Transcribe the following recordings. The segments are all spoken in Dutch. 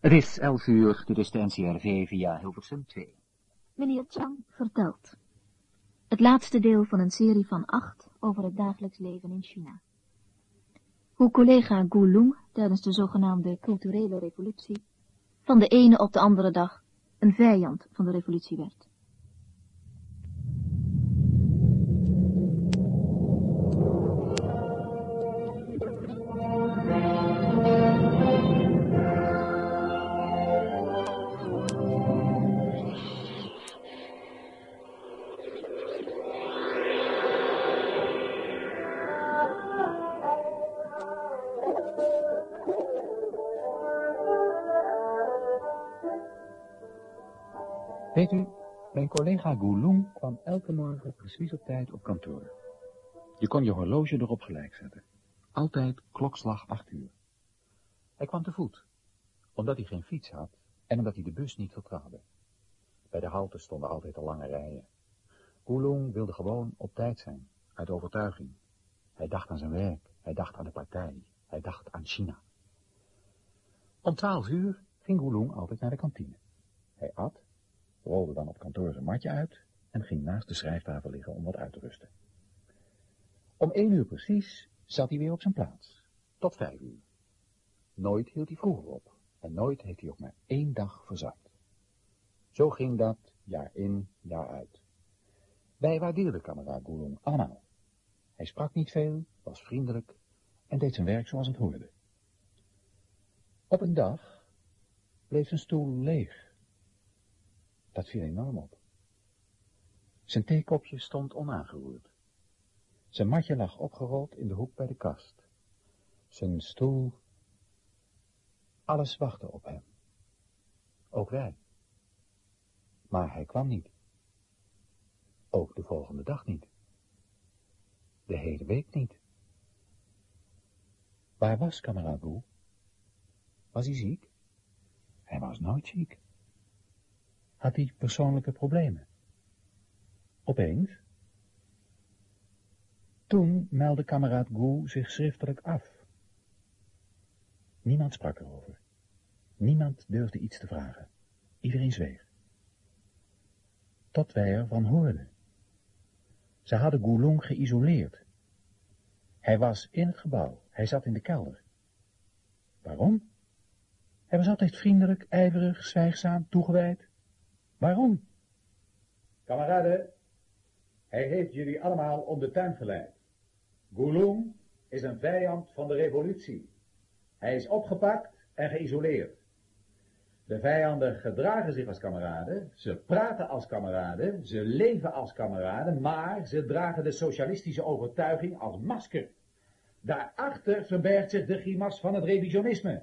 Het is elf uur, dit is de via Hilversum 2. Meneer Chang vertelt. Het laatste deel van een serie van acht over het dagelijks leven in China. Hoe collega Gu Lung tijdens de zogenaamde culturele revolutie van de ene op de andere dag een vijand van de revolutie werd. Mijn collega Gulung kwam elke morgen precies op tijd op kantoor. Je kon je horloge erop gelijk zetten. Altijd klokslag acht uur. Hij kwam te voet, omdat hij geen fiets had en omdat hij de bus niet vertrouwde. Bij de halte stonden altijd al lange rijen. Gulung wilde gewoon op tijd zijn, uit overtuiging. Hij dacht aan zijn werk, hij dacht aan de partij, hij dacht aan China. Om twaalf uur ging Gulung altijd naar de kantine. Hij at rolde dan op kantoor zijn matje uit en ging naast de schrijftafel liggen om wat uit te rusten. Om één uur precies zat hij weer op zijn plaats, tot vijf uur. Nooit hield hij vroeger op en nooit heeft hij ook maar één dag verzuimd. Zo ging dat jaar in, jaar uit. Wij waardeerden kameraad Goulon allemaal. Hij sprak niet veel, was vriendelijk en deed zijn werk zoals het hoorde. Op een dag bleef zijn stoel leeg dat viel enorm op. Zijn theekopje stond onaangeroerd. Zijn matje lag opgerold in de hoek bij de kast. Zijn stoel... Alles wachtte op hem. Ook wij. Maar hij kwam niet. Ook de volgende dag niet. De hele week niet. Waar was kameraad Boe? Was hij ziek? Hij was nooit ziek had hij persoonlijke problemen. Opeens. Toen meldde kameraad Gu zich schriftelijk af. Niemand sprak erover. Niemand durfde iets te vragen. Iedereen zweeg. Tot wij ervan hoorden. Ze hadden Gulong geïsoleerd. Hij was in het gebouw. Hij zat in de kelder. Waarom? Hij was altijd vriendelijk, ijverig, zwijgzaam, toegewijd. Waarom? Kameraden, hij heeft jullie allemaal om de tuin geleid. Gulung is een vijand van de revolutie. Hij is opgepakt en geïsoleerd. De vijanden gedragen zich als kameraden, ze praten als kameraden, ze leven als kameraden, maar ze dragen de socialistische overtuiging als masker. Daarachter verbergt zich de grimas van het revisionisme.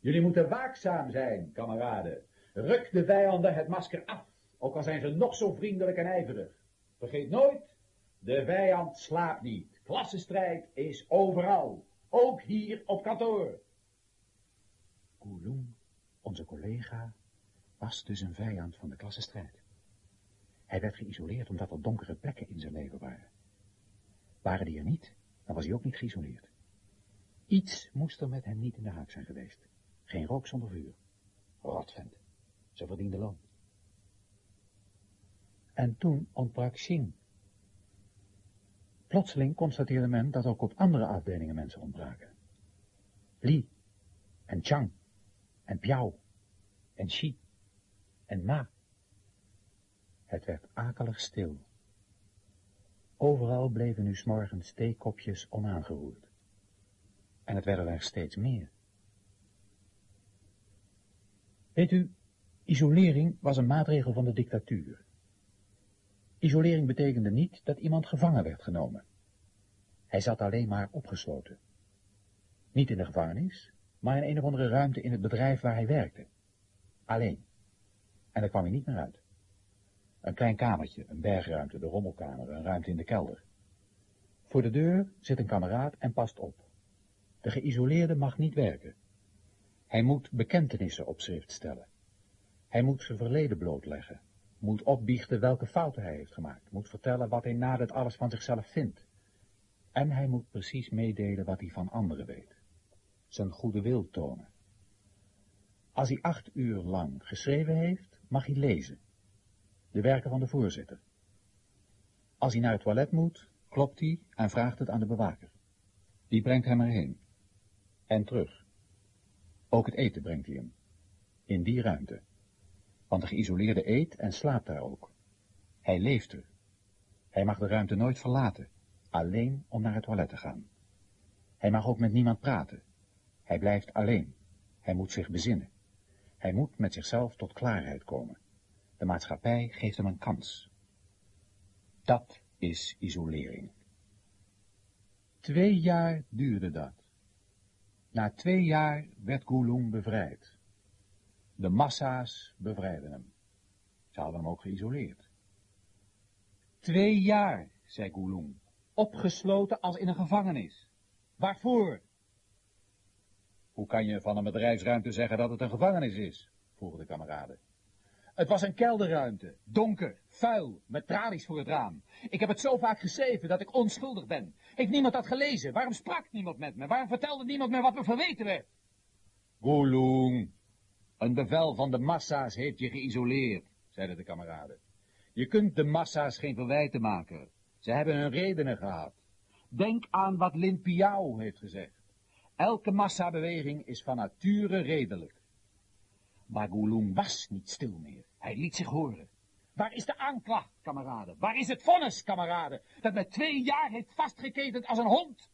Jullie moeten waakzaam zijn, kameraden. Ruk de vijanden het masker af, ook al zijn ze nog zo vriendelijk en ijverig. Vergeet nooit, de vijand slaapt niet. Klassenstrijd is overal, ook hier op kantoor. Gulung, onze collega, was dus een vijand van de klassenstrijd. Hij werd geïsoleerd omdat er donkere plekken in zijn leven waren. Waren die er niet, dan was hij ook niet geïsoleerd. Iets moest er met hem niet in de haak zijn geweest. Geen rook zonder vuur. Rotvent. Ze verdiende loon. En toen ontbrak Xing. Plotseling constateerde men dat ook op andere afdelingen mensen ontbraken. Li en Chang en Piao en Xi en Ma. Het werd akelig stil. Overal bleven nu s'morgens theekopjes onaangeroerd. En het werden er steeds meer. Weet u, Isolering was een maatregel van de dictatuur. Isolering betekende niet dat iemand gevangen werd genomen. Hij zat alleen maar opgesloten. Niet in de gevangenis, maar in een of andere ruimte in het bedrijf waar hij werkte. Alleen. En daar kwam hij niet meer uit. Een klein kamertje, een bergruimte, de rommelkamer, een ruimte in de kelder. Voor de deur zit een kameraad en past op. De geïsoleerde mag niet werken. Hij moet bekentenissen op schrift stellen. Hij moet zijn verleden blootleggen, moet opbiechten welke fouten hij heeft gemaakt, moet vertellen wat hij na dit alles van zichzelf vindt. En hij moet precies meedelen wat hij van anderen weet. Zijn goede wil tonen. Als hij acht uur lang geschreven heeft, mag hij lezen. De werken van de voorzitter. Als hij naar het toilet moet, klopt hij en vraagt het aan de bewaker. Die brengt hem erheen. En terug. Ook het eten brengt hij hem. In die ruimte. Want de geïsoleerde eet en slaapt daar ook. Hij leeft er. Hij mag de ruimte nooit verlaten, alleen om naar het toilet te gaan. Hij mag ook met niemand praten. Hij blijft alleen. Hij moet zich bezinnen. Hij moet met zichzelf tot klaarheid komen. De maatschappij geeft hem een kans. Dat is isolering. Twee jaar duurde dat. Na twee jaar werd Gulung bevrijd. De massa's bevrijden hem. Ze hadden hem ook geïsoleerd. Twee jaar, zei Gulung, opgesloten als in een gevangenis. Waarvoor? Hoe kan je van een bedrijfsruimte zeggen dat het een gevangenis is? vroegen de kameraden. Het was een kelderruimte, donker, vuil, met tralies voor het raam. Ik heb het zo vaak geschreven dat ik onschuldig ben. Heeft niemand dat gelezen? Waarom sprak niemand met me? Waarom vertelde niemand me wat me verweten werd? Gulung, een bevel van de massa's heeft je geïsoleerd, zeiden de kameraden. Je kunt de massa's geen verwijten maken. Ze hebben hun redenen gehad. Denk aan wat Lin Piao heeft gezegd. Elke massabeweging is van nature redelijk. Maar Gulung was niet stil meer. Hij liet zich horen. Waar is de aanklacht, kameraden? Waar is het vonnis, kameraden, dat met twee jaar heeft vastgeketend als een hond?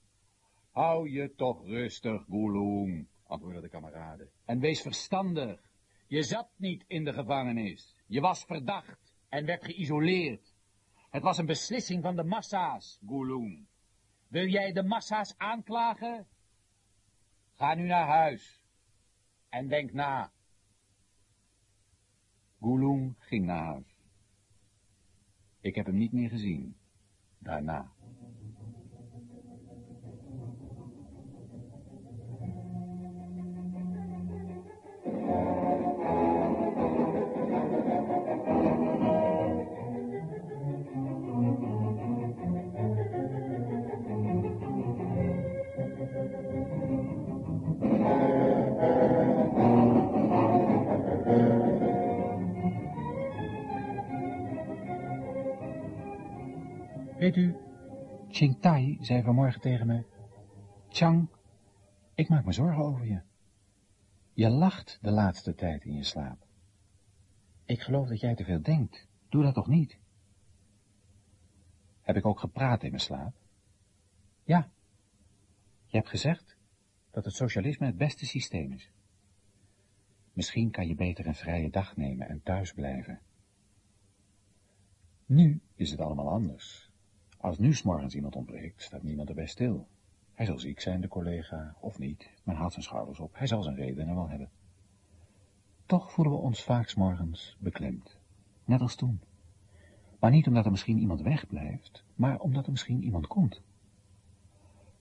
Hou je toch rustig, Gulung, antwoordde de kameraden. En wees verstandig. Je zat niet in de gevangenis. Je was verdacht en werd geïsoleerd. Het was een beslissing van de massa's, Gulung. Wil jij de massa's aanklagen? Ga nu naar huis en denk na. Gulung ging naar huis. Ik heb hem niet meer gezien. Daarna. Weet u, Ching Tai zei vanmorgen tegen me, Chang, ik maak me zorgen over je. Je lacht de laatste tijd in je slaap. Ik geloof dat jij te veel denkt. Doe dat toch niet? Heb ik ook gepraat in mijn slaap? Ja. Je hebt gezegd dat het socialisme het beste systeem is. Misschien kan je beter een vrije dag nemen en thuis blijven. Nu is het allemaal anders. Als nu s'morgens iemand ontbreekt, staat niemand erbij stil. Hij zal ziek zijn, de collega, of niet. Men haalt zijn schouders op. Hij zal zijn redenen wel hebben. Toch voelen we ons vaak s'morgens beklemd. Net als toen. Maar niet omdat er misschien iemand wegblijft, maar omdat er misschien iemand komt.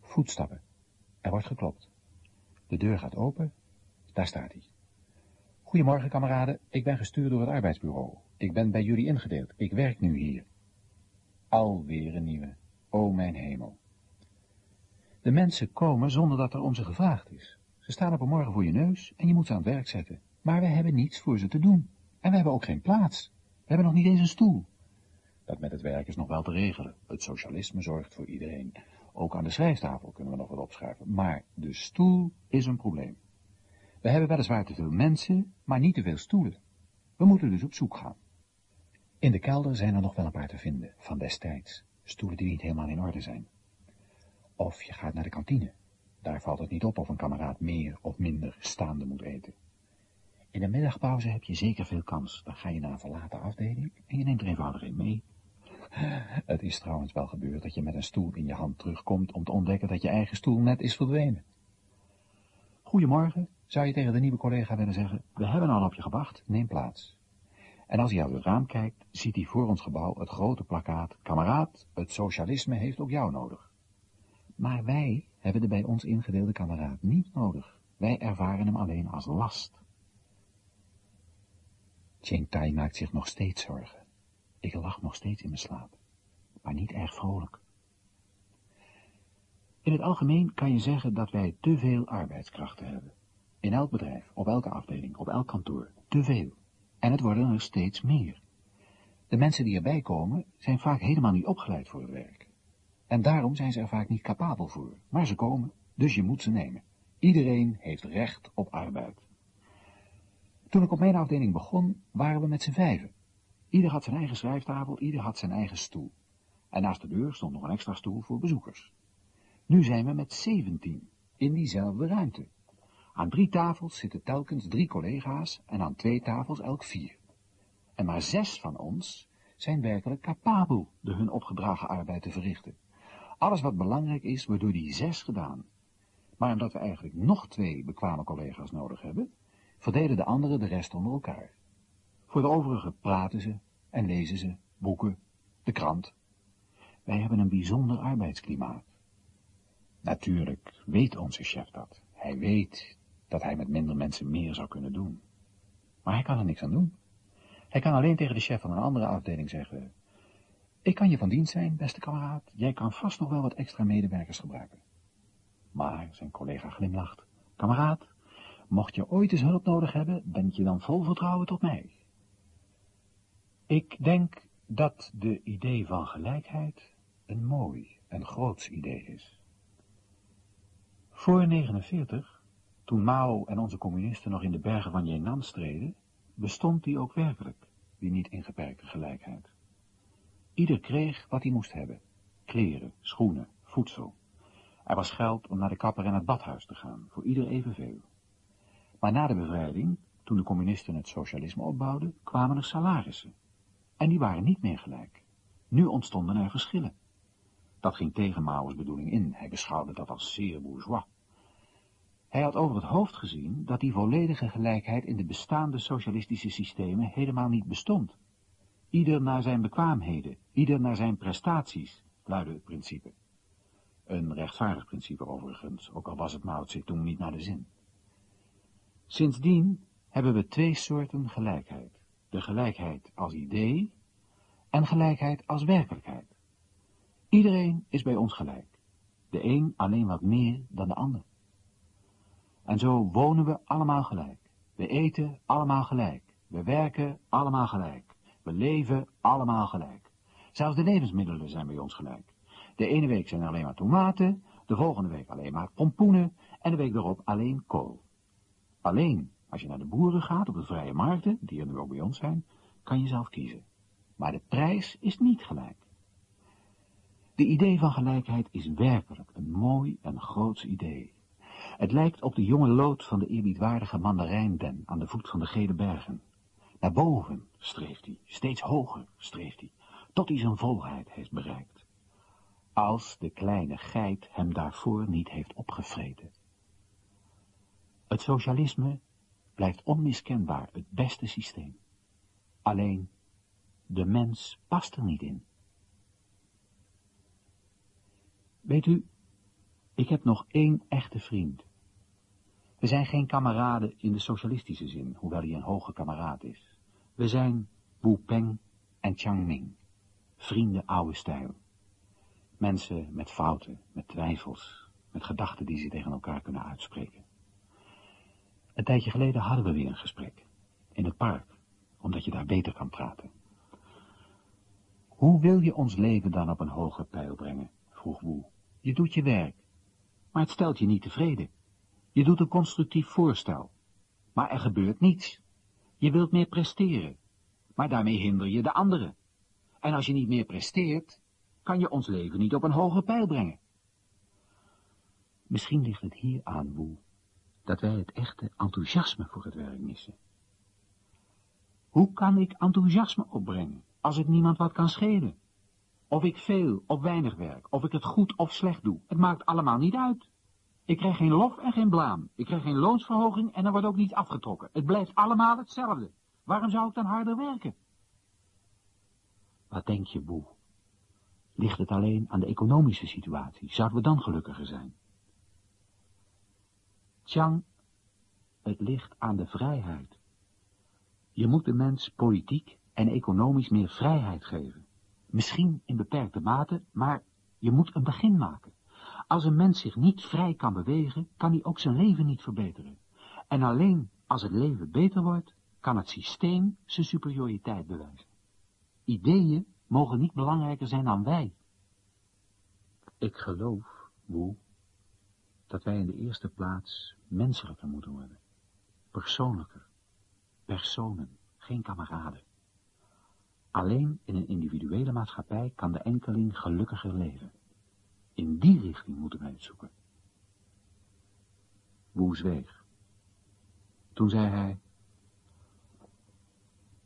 Voetstappen. Er wordt geklopt. De deur gaat open. Daar staat hij. Goedemorgen, kameraden. Ik ben gestuurd door het arbeidsbureau. Ik ben bij jullie ingedeeld. Ik werk nu hier. Alweer een nieuwe. O mijn hemel. De mensen komen zonder dat er om ze gevraagd is. Ze staan op een morgen voor je neus en je moet ze aan het werk zetten. Maar we hebben niets voor ze te doen. En we hebben ook geen plaats. We hebben nog niet eens een stoel. Dat met het werk is nog wel te regelen. Het socialisme zorgt voor iedereen. Ook aan de schrijftafel kunnen we nog wat opschuiven. Maar de stoel is een probleem. We hebben weliswaar te veel mensen, maar niet te veel stoelen. We moeten dus op zoek gaan. In de kelder zijn er nog wel een paar te vinden, van destijds, stoelen die niet helemaal in orde zijn. Of je gaat naar de kantine. Daar valt het niet op of een kameraad meer of minder staande moet eten. In de middagpauze heb je zeker veel kans. Dan ga je naar een verlaten afdeling en je neemt er eenvoudig in mee. Het is trouwens wel gebeurd dat je met een stoel in je hand terugkomt om te ontdekken dat je eigen stoel net is verdwenen. Goedemorgen, zou je tegen de nieuwe collega willen zeggen, we hebben al op je gewacht, neem plaats. En als hij uit het raam kijkt, ziet hij voor ons gebouw het grote plakkaat, kameraad, het socialisme heeft ook jou nodig. Maar wij hebben de bij ons ingedeelde kameraad niet nodig. Wij ervaren hem alleen als last. Cheng Tai maakt zich nog steeds zorgen. Ik lach nog steeds in mijn slaap, maar niet erg vrolijk. In het algemeen kan je zeggen dat wij te veel arbeidskrachten hebben. In elk bedrijf, op elke afdeling, op elk kantoor. Te veel. En het worden er steeds meer. De mensen die erbij komen, zijn vaak helemaal niet opgeleid voor het werk. En daarom zijn ze er vaak niet capabel voor. Maar ze komen, dus je moet ze nemen. Iedereen heeft recht op arbeid. Toen ik op mijn afdeling begon, waren we met z'n vijven. Ieder had zijn eigen schrijftafel, ieder had zijn eigen stoel. En naast de deur stond nog een extra stoel voor bezoekers. Nu zijn we met zeventien, in diezelfde ruimte. Aan drie tafels zitten telkens drie collega's en aan twee tafels elk vier. En maar zes van ons zijn werkelijk capabel de hun opgedragen arbeid te verrichten. Alles wat belangrijk is, wordt door die zes gedaan. Maar omdat we eigenlijk nog twee bekwame collega's nodig hebben, verdelen de anderen de rest onder elkaar. Voor de overige praten ze en lezen ze boeken, de krant. Wij hebben een bijzonder arbeidsklimaat. Natuurlijk weet onze chef dat. Hij weet dat hij met minder mensen meer zou kunnen doen. Maar hij kan er niks aan doen. Hij kan alleen tegen de chef van een andere afdeling zeggen, ik kan je van dienst zijn, beste kameraad, jij kan vast nog wel wat extra medewerkers gebruiken. Maar zijn collega glimlacht, kameraad, mocht je ooit eens hulp nodig hebben, ben je dan vol vertrouwen tot mij. Ik denk dat de idee van gelijkheid een mooi en groots idee is. Voor 49, toen Mao en onze communisten nog in de bergen van Yenan streden, bestond die ook werkelijk, die niet ingeperkte gelijkheid. Ieder kreeg wat hij moest hebben. Kleren, schoenen, voedsel. Er was geld om naar de kapper en het badhuis te gaan, voor ieder evenveel. Maar na de bevrijding, toen de communisten het socialisme opbouwden, kwamen er salarissen. En die waren niet meer gelijk. Nu ontstonden er verschillen. Dat ging tegen Mao's bedoeling in. Hij beschouwde dat als zeer bourgeois. Hij had over het hoofd gezien dat die volledige gelijkheid in de bestaande socialistische systemen helemaal niet bestond. Ieder naar zijn bekwaamheden, ieder naar zijn prestaties, luidde het principe. Een rechtvaardig principe overigens, ook al was het Mao toen niet naar de zin. Sindsdien hebben we twee soorten gelijkheid. De gelijkheid als idee en gelijkheid als werkelijkheid. Iedereen is bij ons gelijk. De een alleen wat meer dan de ander. En zo wonen we allemaal gelijk. We eten allemaal gelijk. We werken allemaal gelijk. We leven allemaal gelijk. Zelfs de levensmiddelen zijn bij ons gelijk. De ene week zijn er alleen maar tomaten, de volgende week alleen maar pompoenen en de week erop alleen kool. Alleen als je naar de boeren gaat op de vrije markten, die er nu ook bij ons zijn, kan je zelf kiezen. Maar de prijs is niet gelijk. De idee van gelijkheid is werkelijk een mooi en groots idee. Het lijkt op de jonge lood van de eerbiedwaardige mandarijnden aan de voet van de gele bergen. Naar boven streeft hij, steeds hoger streeft hij, tot hij zijn volheid heeft bereikt. Als de kleine geit hem daarvoor niet heeft opgevreten. Het socialisme blijft onmiskenbaar het beste systeem. Alleen, de mens past er niet in. Weet u, ik heb nog één echte vriend. We zijn geen kameraden in de socialistische zin, hoewel hij een hoge kameraad is. We zijn Wu Peng en Chang Ming, vrienden oude stijl. Mensen met fouten, met twijfels, met gedachten die ze tegen elkaar kunnen uitspreken. Een tijdje geleden hadden we weer een gesprek, in het park, omdat je daar beter kan praten. Hoe wil je ons leven dan op een hoger pijl brengen? vroeg Wu. Je doet je werk, maar het stelt je niet tevreden. Je doet een constructief voorstel, maar er gebeurt niets. Je wilt meer presteren, maar daarmee hinder je de anderen. En als je niet meer presteert, kan je ons leven niet op een hoger pijl brengen. Misschien ligt het hier aan, Woe, dat wij het echte enthousiasme voor het werk missen. Hoe kan ik enthousiasme opbrengen, als het niemand wat kan schelen? Of ik veel of weinig werk, of ik het goed of slecht doe, het maakt allemaal niet uit. Ik krijg geen lof en geen blaam. Ik krijg geen loonsverhoging en er wordt ook niets afgetrokken. Het blijft allemaal hetzelfde. Waarom zou ik dan harder werken? Wat denk je, Boe? Ligt het alleen aan de economische situatie? Zouden we dan gelukkiger zijn? Chang, het ligt aan de vrijheid. Je moet de mens politiek en economisch meer vrijheid geven. Misschien in beperkte mate, maar je moet een begin maken. Als een mens zich niet vrij kan bewegen, kan hij ook zijn leven niet verbeteren. En alleen als het leven beter wordt, kan het systeem zijn superioriteit bewijzen. Ideeën mogen niet belangrijker zijn dan wij. Ik geloof, Woe, dat wij in de eerste plaats menselijker moeten worden. Persoonlijker. Personen, geen kameraden. Alleen in een individuele maatschappij kan de enkeling gelukkiger leven. In die richting moeten wij het zoeken. Woe zweeg. Toen zei hij,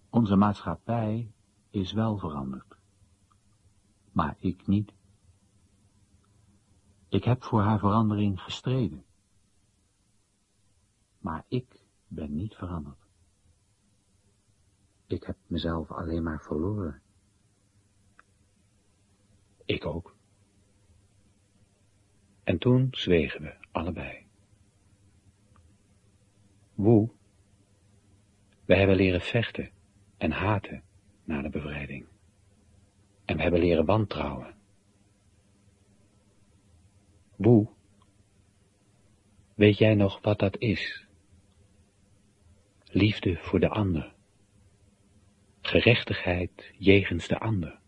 onze maatschappij is wel veranderd, maar ik niet. Ik heb voor haar verandering gestreden, maar ik ben niet veranderd. Ik heb mezelf alleen maar verloren. Ik ook. En toen zwegen we allebei. Woe, we hebben leren vechten en haten na de bevrijding. En we hebben leren wantrouwen. Woe, weet jij nog wat dat is? Liefde voor de ander. Gerechtigheid jegens de ander.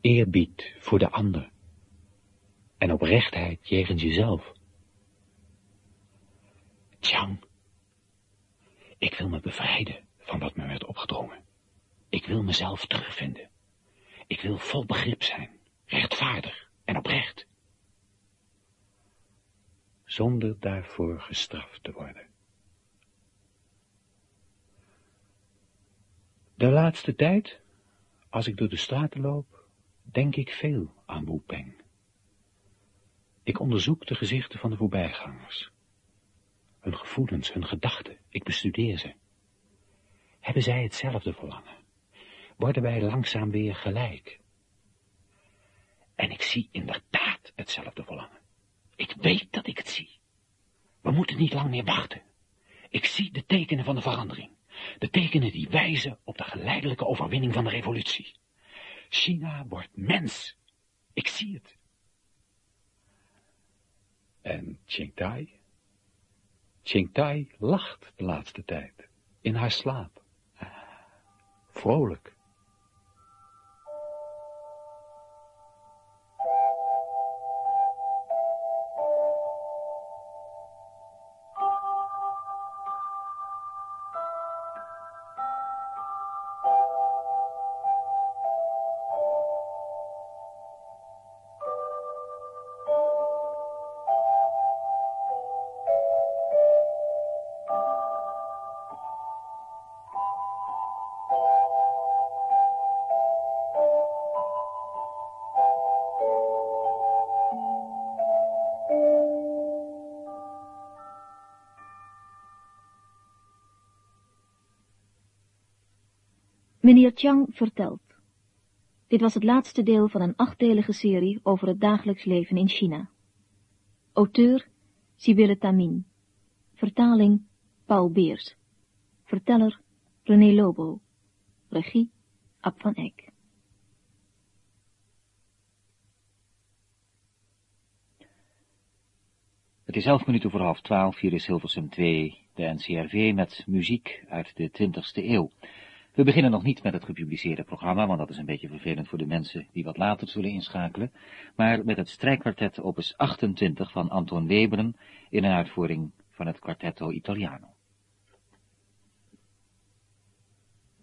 Eerbied voor de ander. En oprechtheid jegens jezelf. Tjang, ik wil me bevrijden van wat me werd opgedrongen. Ik wil mezelf terugvinden. Ik wil vol begrip zijn, rechtvaardig en oprecht. Zonder daarvoor gestraft te worden. De laatste tijd, als ik door de straten loop, denk ik veel aan Wu Peng. Ik onderzoek de gezichten van de voorbijgangers. Hun gevoelens, hun gedachten, ik bestudeer ze. Hebben zij hetzelfde verlangen? Worden wij langzaam weer gelijk? En ik zie inderdaad hetzelfde verlangen. Ik weet dat ik het zie. We moeten niet lang meer wachten. Ik zie de tekenen van de verandering. De tekenen die wijzen op de geleidelijke overwinning van de revolutie. China wordt mens. Ik zie het. En Qingtai? Qingtai lacht de laatste tijd, in haar slaap. Vrolijk. Meneer Chang vertelt. Dit was het laatste deel van een achtdelige serie over het dagelijks leven in China. Auteur Sibylle Tamin. Vertaling Paul Beers. Verteller René Lobo. Regie Ab van Eyck. Het is elf minuten voor half twaalf, hier is Hilversum 2, de NCRV met muziek uit de 20ste eeuw. We beginnen nog niet met het gepubliceerde programma, want dat is een beetje vervelend voor de mensen die wat later zullen inschakelen, maar met het strijkkwartet opus 28 van Anton Webern in een uitvoering van het Quartetto Italiano.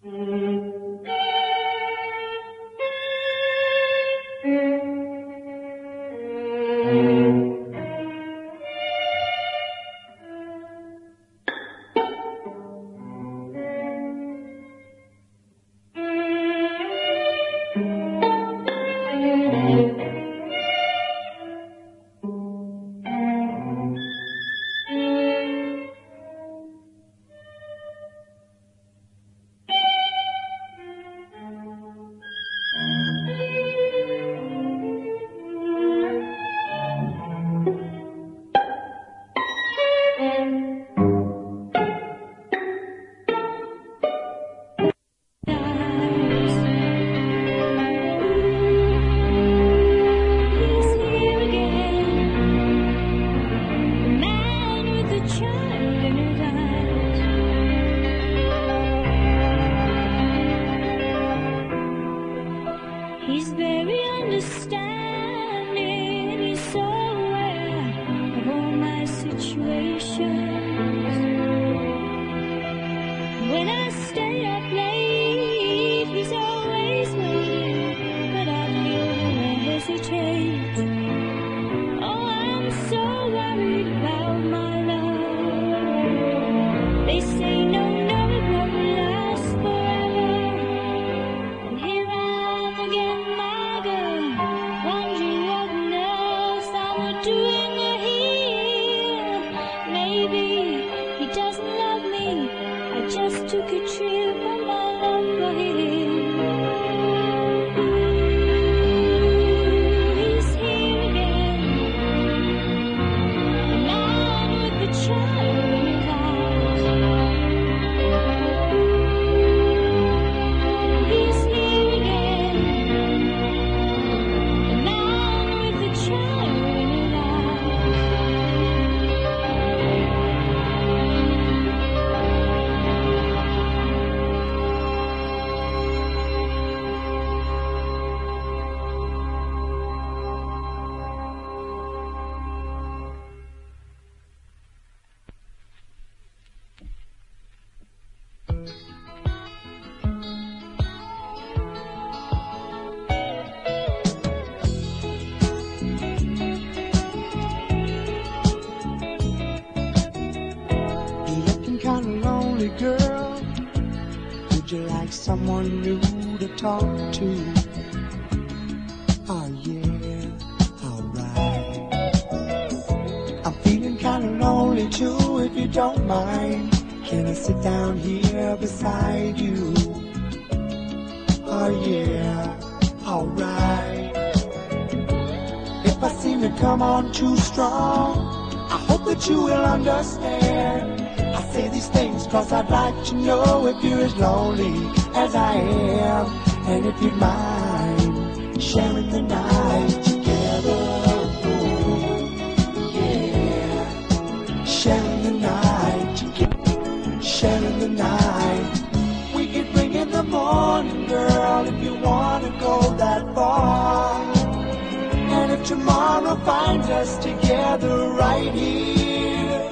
Mm-hmm. someone new to talk to. Oh yeah, alright. I'm feeling kinda lonely too, if you don't mind. Can I sit down here beside you? Oh yeah, alright. If I seem to come on too strong, I hope that you will understand. I say these things cause I'd like to know if you're as lonely as I am. And if you mind, sharing the night together. Ooh, yeah. Sharing the night together. Sharing the night. We could bring in the morning, girl, if you wanna go that far. And if tomorrow finds us together right here,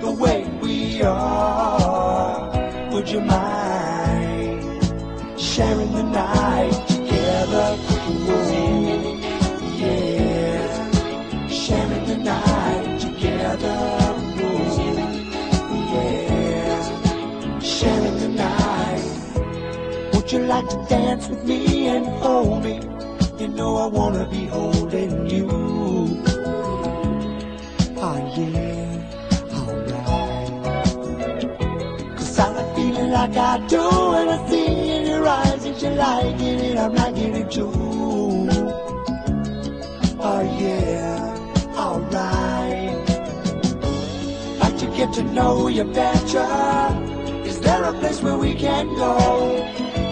the way we are, would you mind? sharing the night together. Yeah, sharing the night together. Yeah, sharing the night. Would you like to dance with me and hold me? You know I wanna be holding you. Oh yeah. Cause I like feeling like I do when I see rise if you like it, I'm not getting too. Oh yeah, alright. Like to get to know you better. Is there a place where we can go,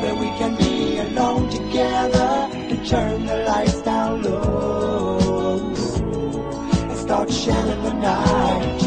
where we can be alone together to turn the lights down low and start sharing the night?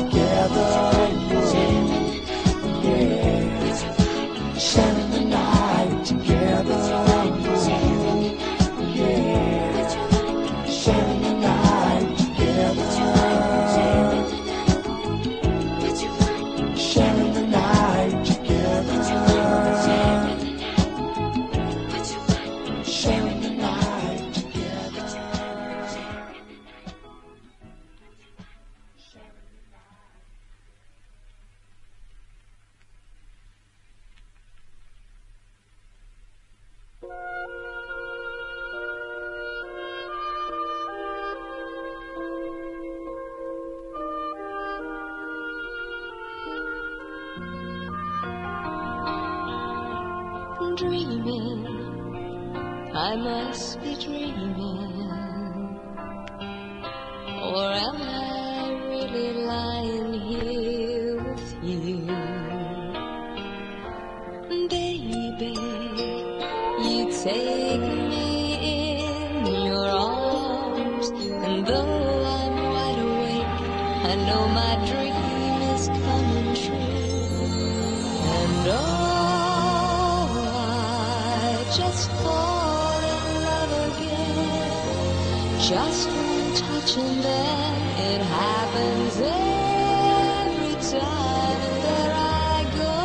just fall in love again. Just one touch and then it happens every time and there I go.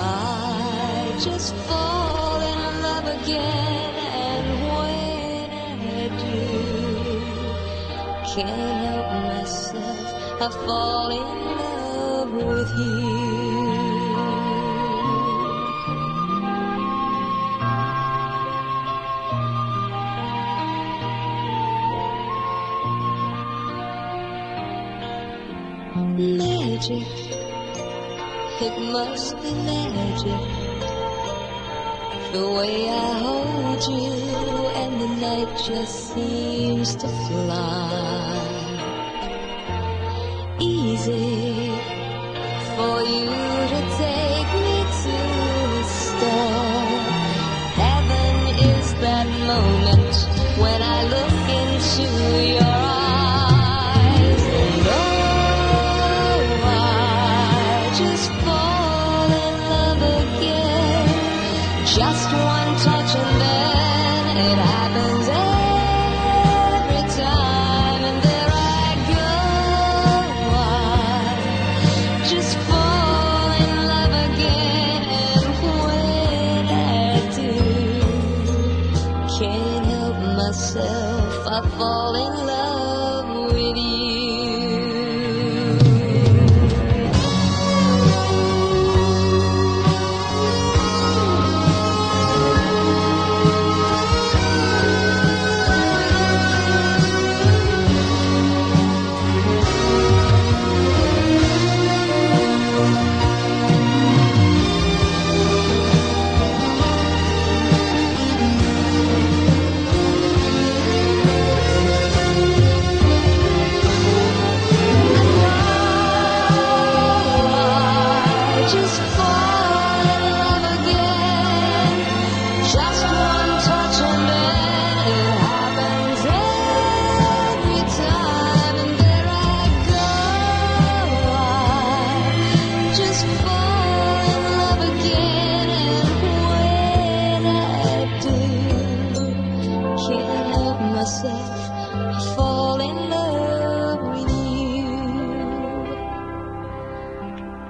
I just fall in love again and when I do, can't help myself, I fall in love with you. It must be magic. The way I hold you And the night just seems to fly. Easy For you.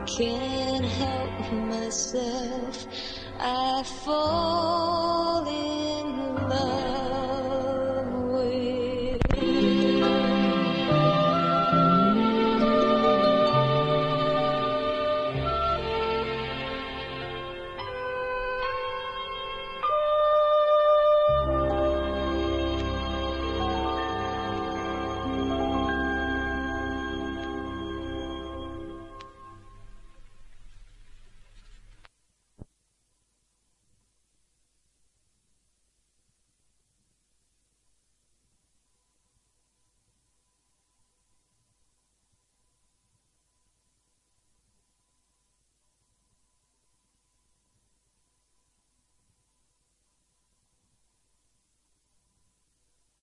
can't help myself. I fall in love.